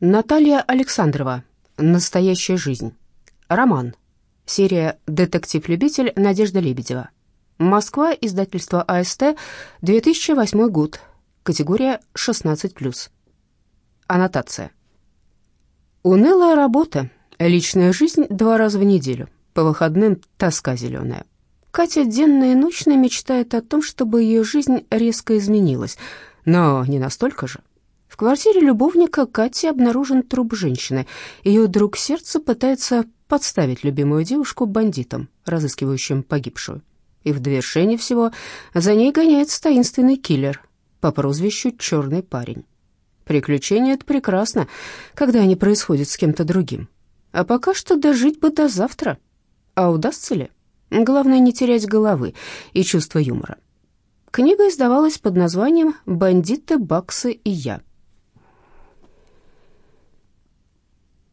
Наталья Александрова. Настоящая жизнь. Роман. Серия «Детектив-любитель» Надежда Лебедева. Москва, издательство АСТ, 2008 год. Категория 16+. Аннотация. Унылая работа. Личная жизнь два раза в неделю. По выходным тоска зеленая. Катя денно и ночно мечтает о том, чтобы ее жизнь резко изменилась, но не настолько же. Квартире любовника Кати обнаружен труп женщины. Ее друг сердца пытается подставить любимую девушку бандитам, разыскивающим погибшую. И в довершение всего за ней гоняется таинственный киллер по прозвищу «Черный парень». Приключения — это прекрасно, когда они происходят с кем-то другим. А пока что дожить бы до завтра. А удастся ли? Главное, не терять головы и чувство юмора. Книга издавалась под названием «Бандиты, баксы и я».